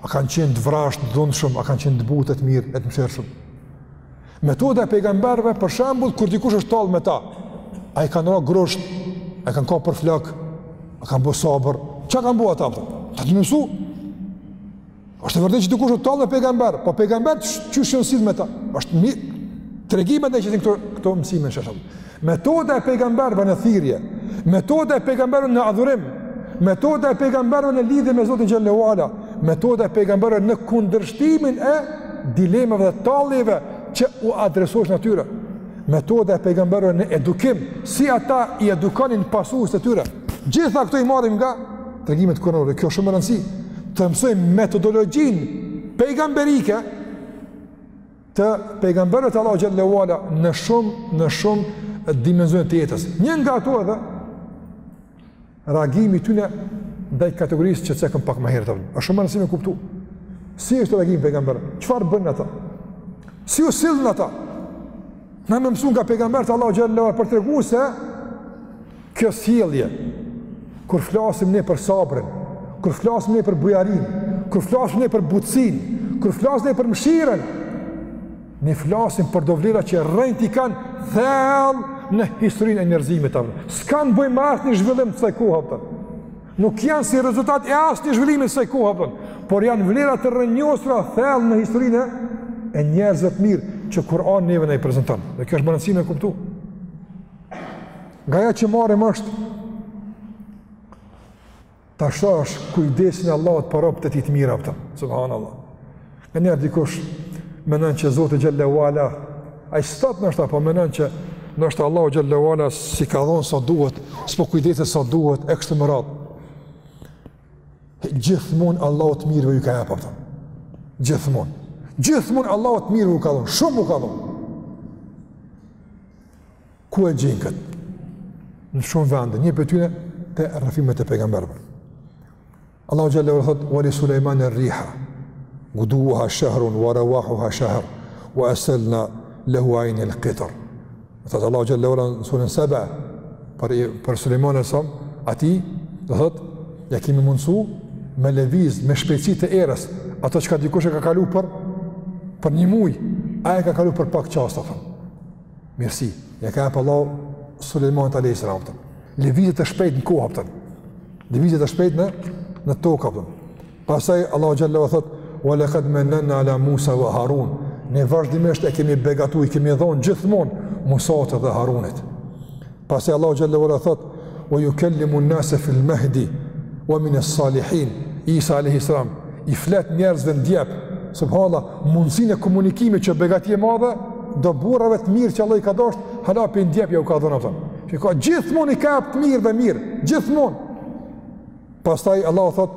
Speaker 1: A kanë qenë të vrazhdë, të dhunshëm, a kanë qenë të butë, të mirë, e të mëshirshëm? Metoda e pejgamberëve për shembull kur dikush është tallë me ta, a i kanë ra grusht, a e kanë kap për flok, a kanë bo sabër. Çka kanë bo ata? Ata të mësu. Është e vërtetë që dikush u tall me pejgamber, po pejgamberi qysh janë sill me ta. Është mirë. Tregimet na i qesin këto këto mësime në shesh. Metoda e pejgamberëve në thirrje, metoda e pejgamberëve në adhurim, metoda e pejgamberëve në lidhje me Zotin xhel-le ue ala, metoda e pejgamberëve në kundërshtimin e dilemave dhe talljeve që u adresoheshin atyre. Metoda e pejgamberëve në edukim, si ata i edukonin pasuesit e tyre. Gjitha këto i marrim nga tregimet kuranore. Kjo shumë e rëndësishme. Të mësojmë metodologjinë pejgamberike të pejgamberëve të Allahut xhel-le ue ala në shumë në shumë dimensione të jetës. Një nga ato edhe reagimi i tyre ndaj kategorisë që cekëm pak ma herët. Asht shumë me rëndësi me kuptu. Si është reagimi pejgamber? Çfarë bënë ata? Si u sillën ata? Na me mësu nga pejgamberët Allahu xhelle ue ala për tregu se kjo sjellje kur flasim ne për sabrin, kur flasim ne për bujarinë, kur flasim ne për butësinë, kur flasim ne për mëshirën, Ne flasim për do vlera që rrënjët i kanë thellë në historinë e njerëzimit, a kupton. S'kanë t'bëjnë me asnjë zhvillim të kësaj kohe, a kupton. Nuk janë si rezultat i asnjë zhvillimi të kësaj kohe, a kupton. Por janë vlera të rrënjosura thellë në historinë e njerëzve të mirë që Kur'ani neve na i prezenton. Dhe kjo është me rëndësi me e kuptu. Nga ajo që marrim është Tashti është kujdesi i Allahut për robët e tij të mirë, a kupton. Subhanallahu. Nonjëherë dikush mendon që Zoti xhelle ue ala ai s'të do, noshta po mendon që noshta Allahu xhelle ue ala s'i ka dhon sa duhet, s'po kujdeset sa duhet e kështu me radhë. Gjithmonë Allahu të mirëve ju ka jap, a kupton. Gjithmonë. Gjithmonë Allahu të mirëve ju ka dhon, shumë u ka dhon. Ku e gjen këtë? Në shumë vende, një prej tyre te rrëfimet e pejgamberëve. Allahu xhelle ue ala thotë, Wa li Sulejmane rriha, guduwwuha shehrun, wa rawahuha shehr, wa eselna lehu ajnel kitr. Thotë Allahu xhelle ue ala në suren Sebe, për, për Sulejman alejhi selam, atij, thotë, ja kemi mundësu, me lëviz, me shpejtësi të erës, ato çka dikush e ka kalu për, për një muj, ai e ka kalu për pak çaste, thotë. Mirësi, ja ka jep Allahu Sulejmanit alejhi selam, a kupton. Lëvizjet e shpejta në kohë, a kupton. Lëvizjet e shpejta në, në tokë, a kupton. Pastaj, Allah xhelle ue ala thotë, wa lekad menenna ala Musa wa Harun. Ne vazhdimisht e kemi begatu, i kemi dhonë gjithmonë Musait dhe Harunit. Pastaj Allahu xhelle ue ala thot: "Wa yukallimu an-nasa fi al-mahdi wa min as-salihin." Isa alayhi salam i flet njerëzve në djep, subhanallah, mundësinë e komunikimit që begati e madhe do burrave të mirë që Allah i ka dhënë, hala pej n'djep ja u ka dhon, a kupton. Çka gjithmonë i ka të mirë dhe mirë, gjithmonë. Pastaj Allahu thot: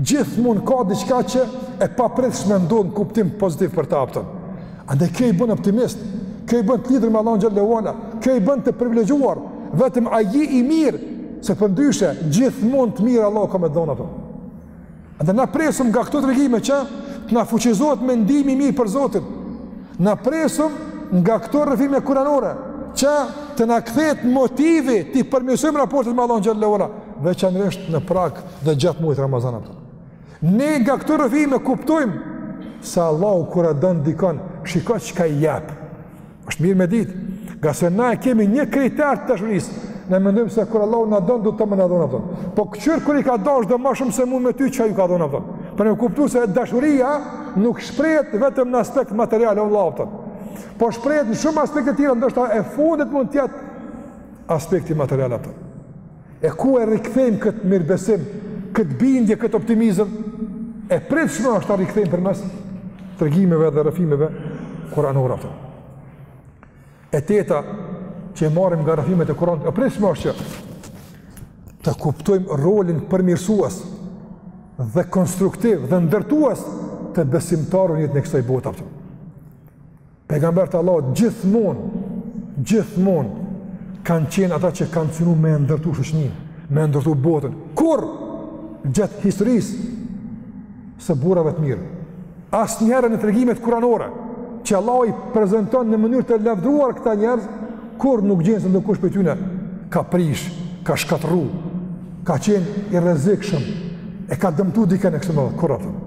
Speaker 1: Gjithmonë ka diçka që e papritshme ndodh në kuptim pozitiv për ta, a kupton. Andaj kjo i bën optimist, kjo i bën të lidhur me Allahun xhelle ue ala, kjo i bën të privilegjuar, vetëm a je i mirë, se përndryshe gjithmonë të mirë Allahu ka me t'dhon, a kupton. Andaj na presim nga këto tregime që të na fuqizohet mendimi i mirë për Zotin. Na presim nga këto rrëfime kuranore që të na kthehet motivi t'i përmirësojmë raportet me Allahun xhelle ue ala, veçanërisht në prag dhe gjatë muajit Ramazan, a kupton. Ne nga këto rrëfime kuptojmë se Allahu kur e don dikon, shiko çka i jep. Është mirë me ditë, ngase na e kemi një kriter të dashurisë. Ne mendojmë se kur Allahu na don duhet me na dhon, a kupton. Po këqyr kur i ka dasht do ma shumë se mu me ty çka ju ka dhon, a kupton. Për të kuptuar se dashuria nuk shprehet vetëm në aspekt material vlla, a kupton. Po shprehet në shumë aspekte të tjera, ndoshta e fundit mund të jetë aspekti material, a kupton. E ku e rikthejmë këtë mirëbesim, këtë bindje, këtë optimizëm? E pritshme është ta rikthejmë përmes tregimeve dhe rrëfimeve kuranore, a kupton. E teta që e marrim nga rrëfimet e Kuranit, e pritshme është që të kuptojmë rolin përmirësues dhe konstruktiv dhe ndërtues të besimtarëve në jetën e kësaj bote. Pejgamberët e Allahut gjithmonë, gjithmonë, kanë qenë ata që kanë synu me ndërtu shoqninë, me ndërtu botën. Kurrë gjatë historisë së burrave të mirë. Asnjëherë në tregimet kuranore, që Allahu i prezenton në mënyrë të lavdëruar këta njerëz, kurrë nuk gjen se ndokush prej tyne, ka prish, ka shkatërru, ka qenë i rrezikshëm, e ka dëmtu dikën e kështu me radhë, kurrë, a kupton.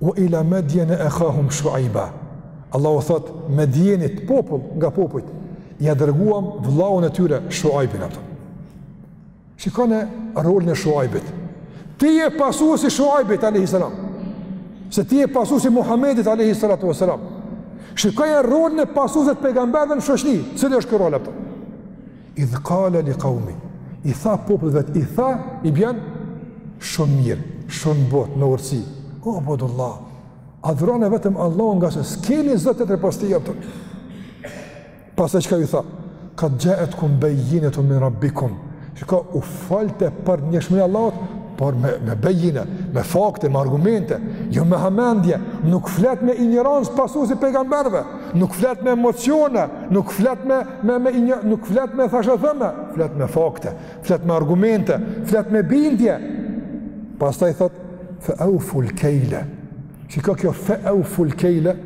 Speaker 1: Ue ila Medjene ehahum Shuajba, Allahu thot Medjenit popull nga popujt, ia dërguam vllaun e tyre Shuajbin, a kupton. Shikone rolin e Shuajbit. Ti je pasuesi i Shuajbit, a.s. Se ti je pasuesi i Muhammedit, a.s. Shikone rolin e pasuesve të pejgamberëve në shoqni, cili është ky rol, a kupton Idh kale li kaumi, i tha popullit vet, i tha, i bjen, shumë mirë, shumë butë, me urtësi, u'budullah, adhurone vetëm Allahun ngase s'keni zot tjetër pos tij, a kupton. Pastaj çka ju tha, kad xhaetkum bejjinetun min rabbikum, çka, u folte për njëshmëni t'Allahut, por me, me bejjine, me fakte, me argumente, jo me hamendje, nuk flet me injorancë pasuesi i pejgamberëve, nuk flet me emocione, nuk flet me me me nuk flet me thashetheme, flet me fakte, flet me argumente, flet me bindje. Pastaj thot fe euful kejle. Çka kjo fe euful kejle?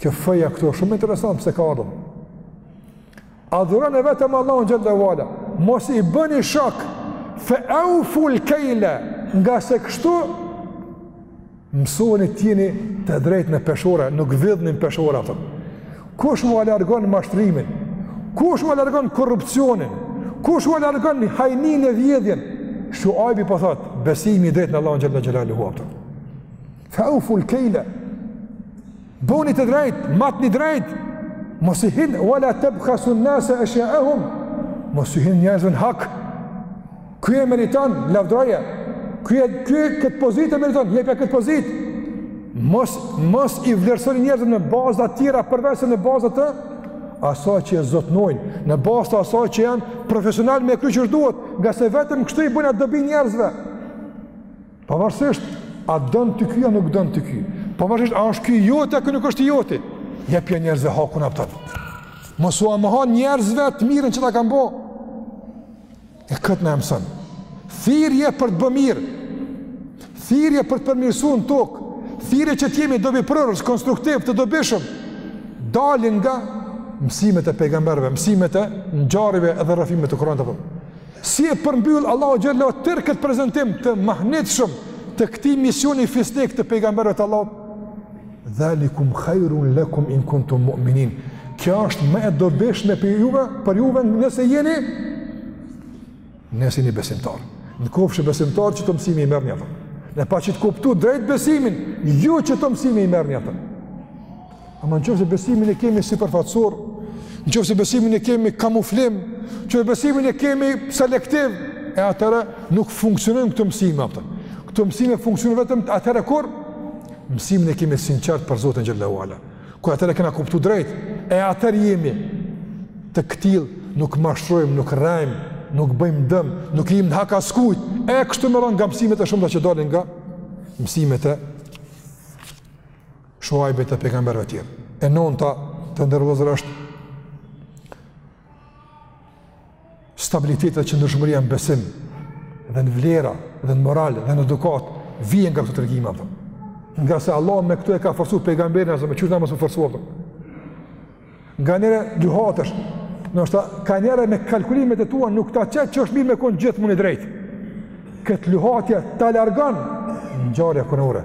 Speaker 1: Kjo fe-ja këtu është shumë interesant pse ka ardhur. Adhurone vetëm Allahun xhel-le ue ala. Mos i bëni shok fe euful kejle, ngase kështu Mësoni të jeni të drejtë në peshore, nuk vidhni në peshore, a kupton. Kush ua largon mashtrimin? Kush ua largon korrupsionin? Kush ua largon hajninë e vjedhjen? Shuajbi po thot, besimi i drejtë në Allahun xhel-le xhelaluhu, a kupton. Fe euful kejle, boni të drejtë, matni drejt, mos i hin, ue la tebhasun nase eshjaehum, mos i hin njerëzve n'hak, Ky e meriton, lavdroje. Ky, ky këtë pozitë e meriton, jepja këtë pozitë. Mos mos i vlerësoni njerëzit në baza të tjera përveç se në baza të asaj që e zotnojnë, në bazë të asaj që janë profesional me kry që duhet, ngase vetëm kështu i bëjna dobi njerëzve. Pavarësisht, a don ty ky, a nuk don ty ky. Pavarësisht, a është ky i joti, a ky nuk është i joti. Jepja njerëzve hakun, a kupton. Mos ua moho njerëzve të mirën që ta kanë bo. E këtë na e mëson. Thirje për të bë mirë, thirje për të përmirësu në tokë, thirje që të jemi dobiprurës, konstruktiv, të dobishëm, dalin nga mësimet e pejgamberve, mësimet e ngjarjeve dhe rrëfimeve të Kuranit apo. Si e përmbyllë Allahu xhelle tërë këtë prezentim të mahnitshëm të këtij misioni fisnik të pejgamberve të Allahut? Dhalikum khairun lakum in kuntum mu'minin. Kjo është më e dobishme për juve, për juve nëse jeni nëse jeni besimtar. Në kofshi besimtar, qëto mësime i merrni atë. Në e paçi të kuptu drejt besimin, ju qëto mësime i merrni atë. Ama në qoftë se besimin e kemi sipërfaqësor, në qoftë se besimin e kemi kamuflim, në qoftë se besimin e kemi selektiv, e atëherë nuk funksionojnë këto mësime, a kupton. Këto mësime funksionojnë vetëm atëherë kur Besimin e kemi të sinqertë për Zotin xhelle ue ala. Kur atë e kena kuptu drejt, e atëherë jemi të këtillë, nuk mashtrojmë, nuk rrejmë, nuk bëjmë dëm, nuk i hijmë në hak askujt. E kështu me rend nga mësimet e shumta që dalin nga mësimet e Shuajbit e pejgamberëve të tjerë. E nonta të nderuar vëllezër është Stabiliteti dhe qëndrueshmëria në besim dhe në vlera dhe në moral dhe në edukatë vjen nga këto tregime apo. Ngase Allahu me këto e ka forcuar pejgamberin alejhi selam, qysh na mos u forcu. Nganjëherë luhatesh, ndoshta kanjëherë me kalkulimet e tua nuk ta qet që është mirë me kon gjithmonë i drejtë. Këtë luhatje ta largon ngjarja kuranore.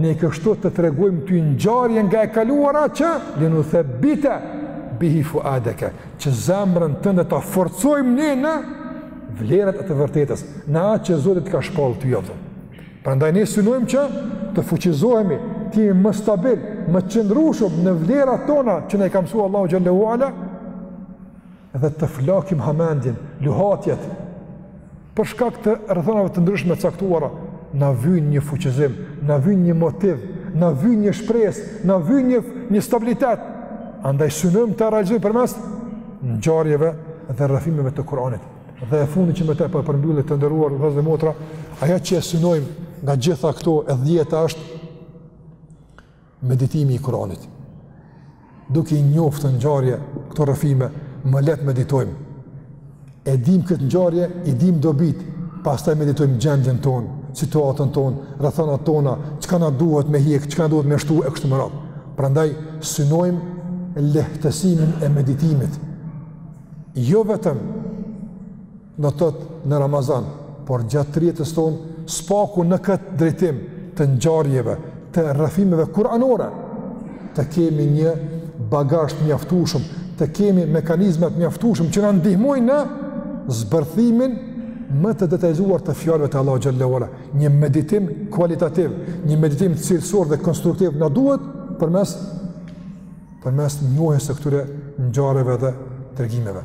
Speaker 1: Ne kështu të tregojmë ty ngjarje nga e kaluara që li nuthebbite bihi fuadeke, që zemrën tënde ta forcojmë ne në vlerat e të vërtetës, në atë që Zoti të ka shpallë ty atë. Prandaj ne synojmë që të fuqizohemi, të jemi më stabil, më të qëndrueshëm në vlerat tona që na i ka mësu Allahu xhelle ue ala dhe të flakim hamendjen, luhatjet, Për shkak të rrethanave të ndryshme të caktuara, na vyn një fuqizim, na vyn një motiv, na vyn një shpresë, na vyn një një stabilitet. Andaj synojmë ta realizojmë përmes ngjarjeve dhe rrëfimeve të Kuranit. Dhe e fundi që me të po e përmbylli, të nderuar vëllezër dhe motra, ajo që e synojmë nga gjitha këto e dhjeta është Meditimi i Kuranit. Duke i njoftë këto ngjarje këto rrëfime, më lehtë meditojmë. E dim këtë ngjarje, i dim dobitë, pastaj meditojmë gjendjen tonë, situatën tonë, rrethanat tona, çka na duhet me hjekë, çka na duhet me shtu e kështu me radhë. Prandaj, synojmë lehtësimin e meditimit. Jo vetëm do të thotë në Ramazan, por gjatë tërë jetës tonë, së paku në këtë drejtim të ngjarjeve, të rrëfimeve kuranore, të kemi një bagazh të mjaftueshëm, të kemi mekanizma mjaftueshëm që na ndihmojnë në zbërthimin më të detajzuar të fjalëve të Allahut xhelle ve ala. Një meditim kualitativ, një meditim cilësor dhe konstruktiv na duhet përmes përmes njohjes së këtyre ngjarjeve dhe tregimeve.